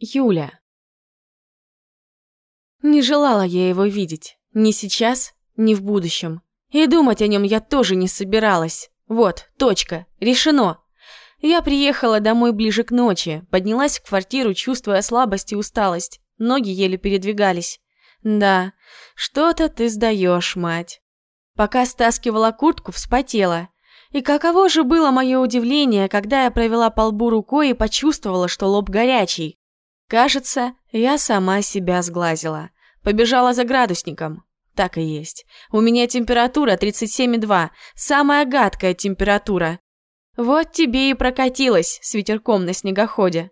Юля. Не желала я его видеть. Ни сейчас, ни в будущем. И думать о нем я тоже не собиралась. Вот, точка. Решено. Я приехала домой ближе к ночи, поднялась в квартиру, чувствуя слабость и усталость. Ноги еле передвигались. Да, что-то ты сдаешь, мать. Пока стаскивала куртку, вспотела. И каково же было мое удивление, когда я провела по лбу рукой и почувствовала, что лоб горячий. Кажется, я сама себя сглазила. Побежала за градусником. Так и есть. У меня температура 37,2. Самая гадкая температура. Вот тебе и прокатилась с ветерком на снегоходе.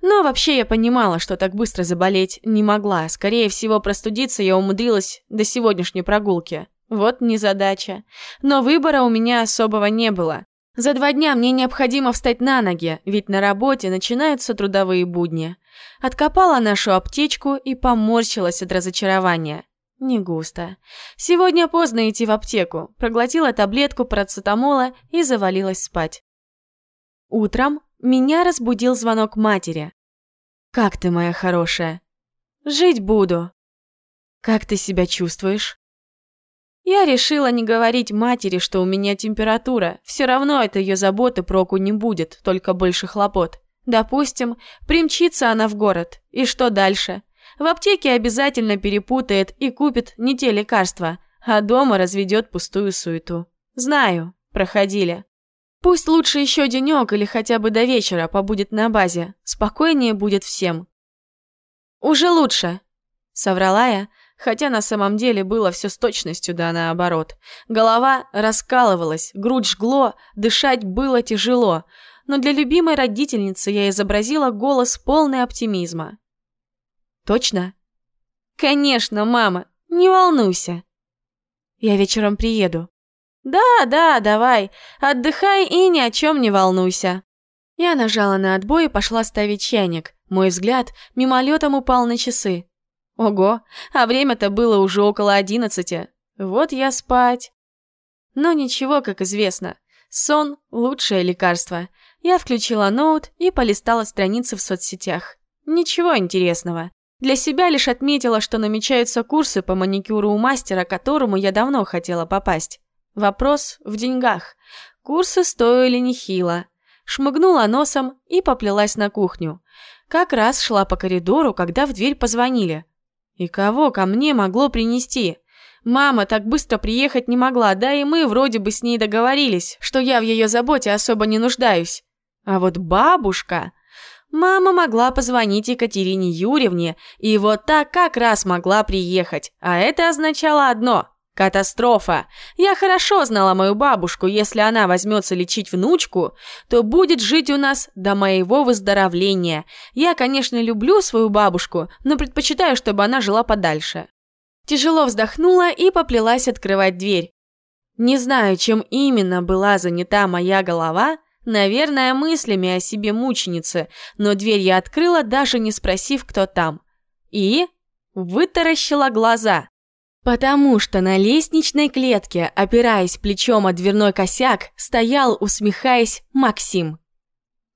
Но вообще я понимала, что так быстро заболеть не могла. Скорее всего, простудиться я умудрилась до сегодняшней прогулки. Вот незадача. Но выбора у меня особого не было. За два дня мне необходимо встать на ноги, ведь на работе начинаются трудовые будни. Откопала нашу аптечку и поморщилась от разочарования. Не густо. Сегодня поздно идти в аптеку. Проглотила таблетку парацетамола и завалилась спать. Утром меня разбудил звонок матери. «Как ты, моя хорошая?» «Жить буду». «Как ты себя чувствуешь?» Я решила не говорить матери, что у меня температура. Все равно это ее заботы проку не будет, только больше хлопот. Допустим, примчится она в город. И что дальше? В аптеке обязательно перепутает и купит не те лекарства, а дома разведет пустую суету. Знаю, проходили. Пусть лучше еще денек или хотя бы до вечера побудет на базе. Спокойнее будет всем. Уже лучше, соврала я, хотя на самом деле было все с точностью да наоборот. Голова раскалывалась, грудь жгло, дышать было тяжело, но для любимой родительницы я изобразила голос полный оптимизма. «Точно?» «Конечно, мама, не волнуйся». «Я вечером приеду». «Да, да, давай, отдыхай и ни о чем не волнуйся». Я нажала на отбой и пошла ставить чайник. Мой взгляд мимолетом упал на часы. Ого, а время-то было уже около одиннадцати. Вот я спать. Но ничего, как известно. Сон – лучшее лекарство. Я включила ноут и полистала страницы в соцсетях. Ничего интересного. Для себя лишь отметила, что намечаются курсы по маникюру у мастера, которому я давно хотела попасть. Вопрос в деньгах. Курсы стоили нехило. Шмыгнула носом и поплелась на кухню. Как раз шла по коридору, когда в дверь позвонили. И кого ко мне могло принести? Мама так быстро приехать не могла, да и мы вроде бы с ней договорились, что я в ее заботе особо не нуждаюсь. А вот бабушка... Мама могла позвонить Екатерине Юрьевне, и вот так как раз могла приехать, а это означало одно Катастрофа! Я хорошо знала мою бабушку, если она возьмется лечить внучку, то будет жить у нас до моего выздоровления. Я, конечно, люблю свою бабушку, но предпочитаю, чтобы она жила подальше. Тяжело вздохнула и поплелась открывать дверь. Не знаю, чем именно была занята моя голова, наверное, мыслями о себе мученицы, но дверь я открыла, даже не спросив, кто там. И вытаращила глаза. Потому что на лестничной клетке, опираясь плечом о дверной косяк, стоял, усмехаясь, Максим.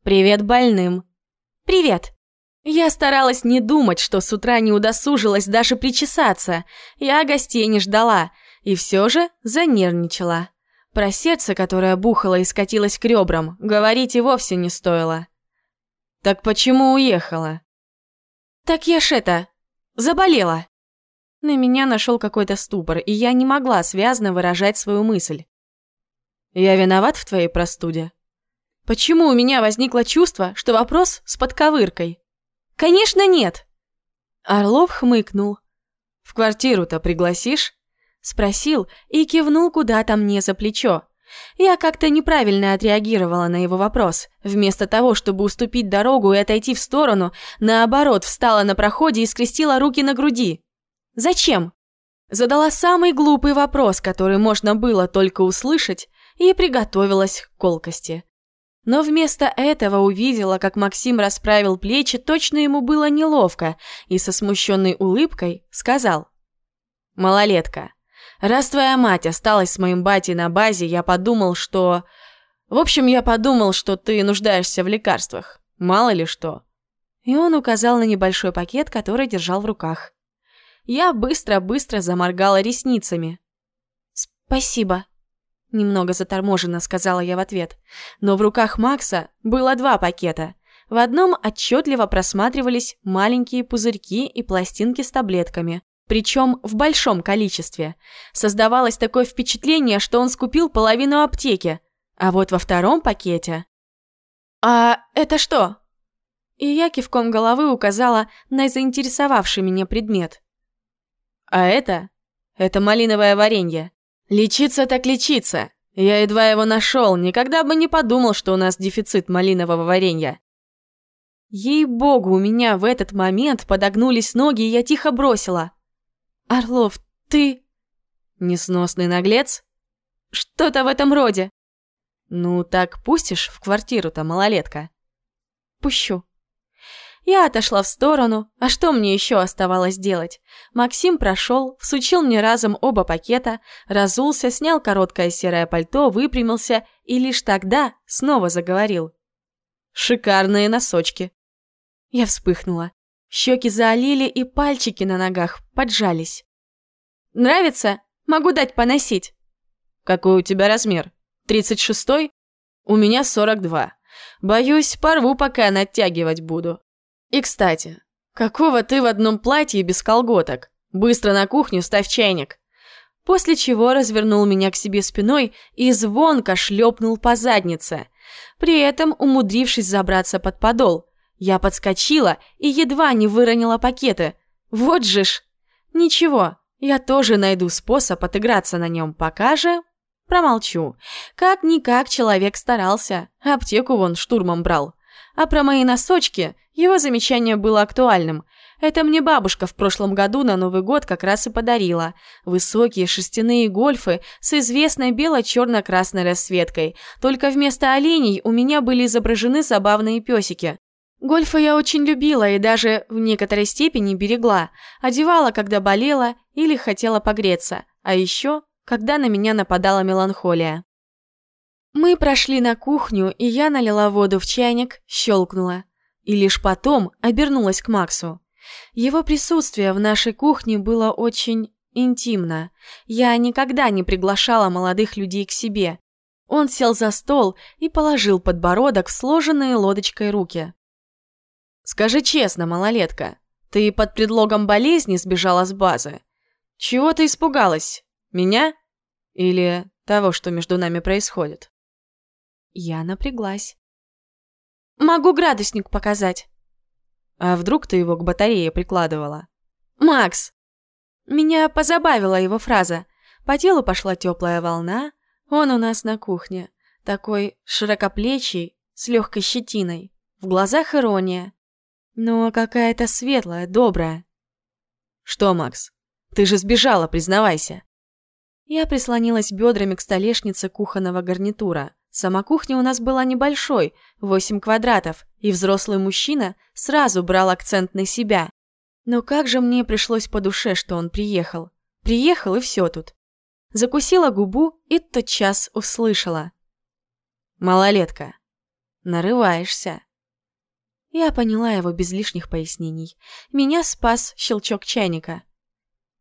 «Привет больным». «Привет». Я старалась не думать, что с утра не удосужилась даже причесаться. Я гостей не ждала, и все же занервничала. Про сердце, которое бухало и скатилось к ребрам, говорить и вовсе не стоило. «Так почему уехала?» «Так я ж это... заболела». На меня нашел какой-то ступор, и я не могла связно выражать свою мысль. «Я виноват в твоей простуде?» «Почему у меня возникло чувство, что вопрос с подковыркой?» «Конечно нет!» Орлов хмыкнул. «В квартиру-то пригласишь?» Спросил и кивнул куда-то мне за плечо. Я как-то неправильно отреагировала на его вопрос. Вместо того, чтобы уступить дорогу и отойти в сторону, наоборот, встала на проходе и скрестила руки на груди. Зачем? Задала самый глупый вопрос, который можно было только услышать, и приготовилась к колкости. Но вместо этого увидела, как Максим расправил плечи, точно ему было неловко, и со смущенной улыбкой сказал. «Малолетка, раз твоя мать осталась с моим батей на базе, я подумал, что... В общем, я подумал, что ты нуждаешься в лекарствах. Мало ли что. И он указал на небольшой пакет, который держал в руках. Я быстро-быстро заморгала ресницами. «Спасибо», — немного заторможенно сказала я в ответ. Но в руках Макса было два пакета. В одном отчетливо просматривались маленькие пузырьки и пластинки с таблетками. Причем в большом количестве. Создавалось такое впечатление, что он скупил половину аптеки. А вот во втором пакете... «А это что?» И я кивком головы указала на заинтересовавший меня предмет. «А это? Это малиновое варенье. Лечиться так лечиться. Я едва его нашел, никогда бы не подумал, что у нас дефицит малинового варенья. Ей-богу, у меня в этот момент подогнулись ноги, и я тихо бросила. «Орлов, ты...» «Несносный наглец?» «Что-то в этом роде». «Ну, так пустишь в квартиру-то, малолетка?» «Пущу». Я отошла в сторону, а что мне еще оставалось делать? Максим прошел, всучил мне разом оба пакета, разулся, снял короткое серое пальто, выпрямился и лишь тогда снова заговорил. «Шикарные носочки!» Я вспыхнула. Щеки заолели и пальчики на ногах поджались. «Нравится? Могу дать поносить». «Какой у тебя размер? Тридцать шестой? У меня сорок два. Боюсь, порву, пока натягивать буду. И, кстати, какого ты в одном платье без колготок? Быстро на кухню ставь чайник. После чего развернул меня к себе спиной и звонко шлепнул по заднице, при этом умудрившись забраться под подол. Я подскочила и едва не выронила пакеты. Вот же ж! Ничего, я тоже найду способ отыграться на нем, пока же... Промолчу. Как-никак человек старался, аптеку вон штурмом брал. А про мои носочки его замечание было актуальным. Это мне бабушка в прошлом году на Новый год как раз и подарила. Высокие шерстяные гольфы с известной бело-черно-красной расцветкой. Только вместо оленей у меня были изображены забавные песики. Гольфы я очень любила и даже в некоторой степени берегла. Одевала, когда болела или хотела погреться. А еще, когда на меня нападала меланхолия. Мы прошли на кухню, и я налила воду в чайник, щелкнула. И лишь потом обернулась к Максу. Его присутствие в нашей кухне было очень интимно. Я никогда не приглашала молодых людей к себе. Он сел за стол и положил подбородок в сложенные лодочкой руки. «Скажи честно, малолетка, ты под предлогом болезни сбежала с базы? Чего ты испугалась? Меня? Или того, что между нами происходит?» Я напряглась. «Могу градусник показать». «А вдруг ты его к батарее прикладывала?» «Макс!» Меня позабавила его фраза. По телу пошла теплая волна. Он у нас на кухне. Такой широкоплечий, с легкой щетиной. В глазах ирония. Но какая-то светлая, добрая. «Что, Макс? Ты же сбежала, признавайся!» Я прислонилась бедрами к столешнице кухонного гарнитура. Сама кухня у нас была небольшой, 8 квадратов, и взрослый мужчина сразу брал акцент на себя. Но как же мне пришлось по душе, что он приехал. Приехал и все тут. Закусила губу и тотчас услышала. «Малолетка, нарываешься». Я поняла его без лишних пояснений. Меня спас щелчок чайника.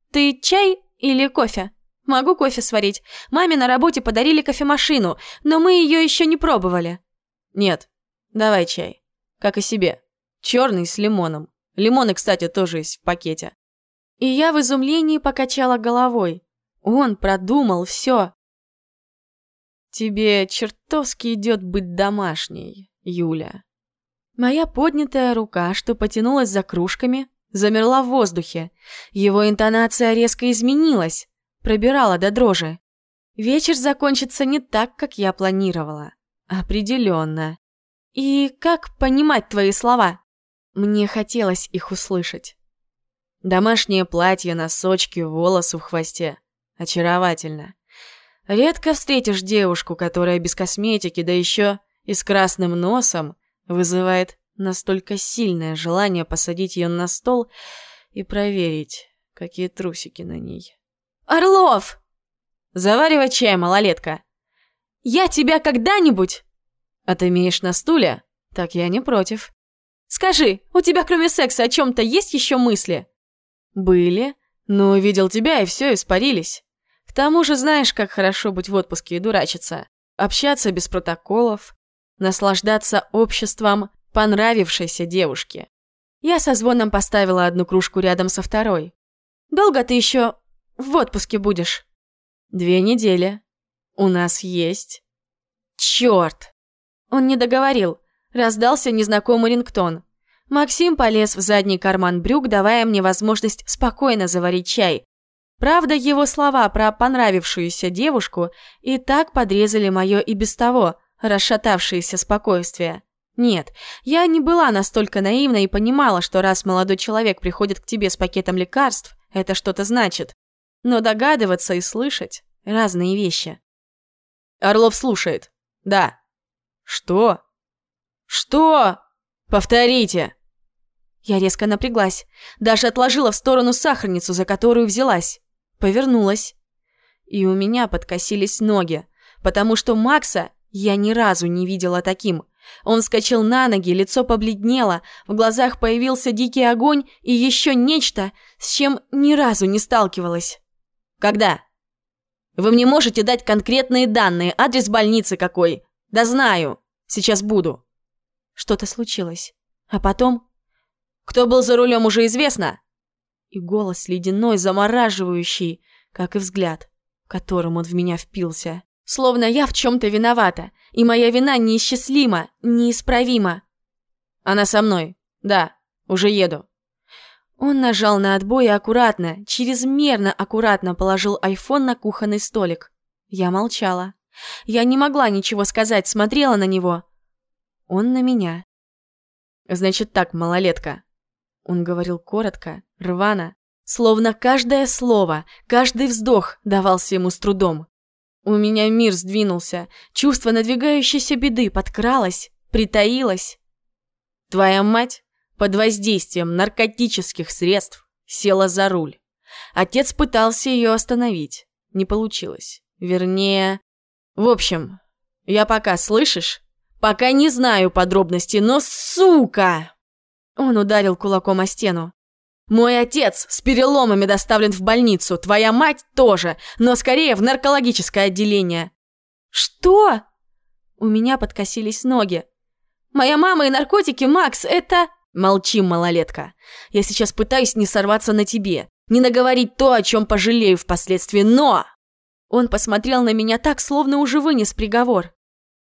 «Ты чай или кофе?» Могу кофе сварить. Маме на работе подарили кофемашину, но мы ее еще не пробовали. Нет, давай чай. Как и себе. Черный с лимоном. Лимоны, кстати, тоже есть в пакете. И я в изумлении покачала головой. Он продумал все. Тебе чертовски идет быть домашней, Юля. Моя поднятая рука, что потянулась за кружками, замерла в воздухе. Его интонация резко изменилась пробирала до дрожи. Вечер закончится не так, как я планировала. Определенно. И как понимать твои слова? Мне хотелось их услышать. Домашнее платье, носочки, волосы в хвосте. Очаровательно. Редко встретишь девушку, которая без косметики, да еще и с красным носом, вызывает настолько сильное желание посадить ее на стол и проверить, какие трусики на ней. «Орлов!» «Заваривай чай, малолетка!» «Я тебя когда-нибудь...» «А ты имеешь на стуле?» «Так я не против». Скажи, у тебя кроме секса о чем-то есть еще мысли?» «Были, но увидел тебя и все, испарились. К тому же знаешь, как хорошо быть в отпуске и дурачиться. Общаться без протоколов, наслаждаться обществом понравившейся девушки. Я со звоном поставила одну кружку рядом со второй. «Долго ты еще в отпуске будешь?» «Две недели. У нас есть...» «Черт!» Он не договорил. Раздался незнакомый рингтон. Максим полез в задний карман брюк, давая мне возможность спокойно заварить чай. Правда, его слова про понравившуюся девушку и так подрезали мое и без того расшатавшееся спокойствие. Нет, я не была настолько наивна и понимала, что раз молодой человек приходит к тебе с пакетом лекарств, это что-то значит. Но догадываться и слышать – разные вещи. Орлов слушает. Да. Что? Что? Повторите. Я резко напряглась, даже отложила в сторону сахарницу, за которую взялась. Повернулась. И у меня подкосились ноги, потому что Макса я ни разу не видела таким – он вскочил на ноги, лицо побледнело, в глазах появился дикий огонь и еще нечто, с чем ни разу не сталкивалась. «Когда?» «Вы мне можете дать конкретные данные, адрес больницы какой?» «Да знаю. Сейчас буду». Что-то случилось. А потом... «Кто был за рулем, уже известно?» И голос ледяной, замораживающий, как и взгляд, которым он в меня впился. Словно я в чем-то виновата, и моя вина неисчислима, неисправима. Она со мной. Да, уже еду. Он нажал на отбой и аккуратно, чрезмерно аккуратно положил айфон на кухонный столик. Я молчала. Я не могла ничего сказать, смотрела на него. Он на меня. «Значит так, малолетка». Он говорил коротко, рвано, словно каждое слово, каждый вздох давался ему с трудом. У меня мир сдвинулся, чувство надвигающейся беды подкралось, притаилось. Твоя мать под воздействием наркотических средств села за руль. Отец пытался ее остановить. Не получилось. Вернее... В общем, я пока, слышишь? Пока не знаю подробностей, но сука! Он ударил кулаком о стену. Мой отец с переломами доставлен в больницу, твоя мать тоже, но скорее в наркологическое отделение. Что? У меня подкосились ноги. Моя мама и наркотики, Макс, это... Молчи, малолетка. Я сейчас пытаюсь не сорваться на тебе, не наговорить то, о чем пожалею впоследствии, но... Он посмотрел на меня так, словно уже вынес приговор.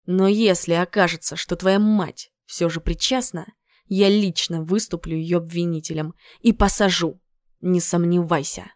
Но если окажется, что твоя мать все же причастна, я лично выступлю ее обвинителем и посажу. Не сомневайся.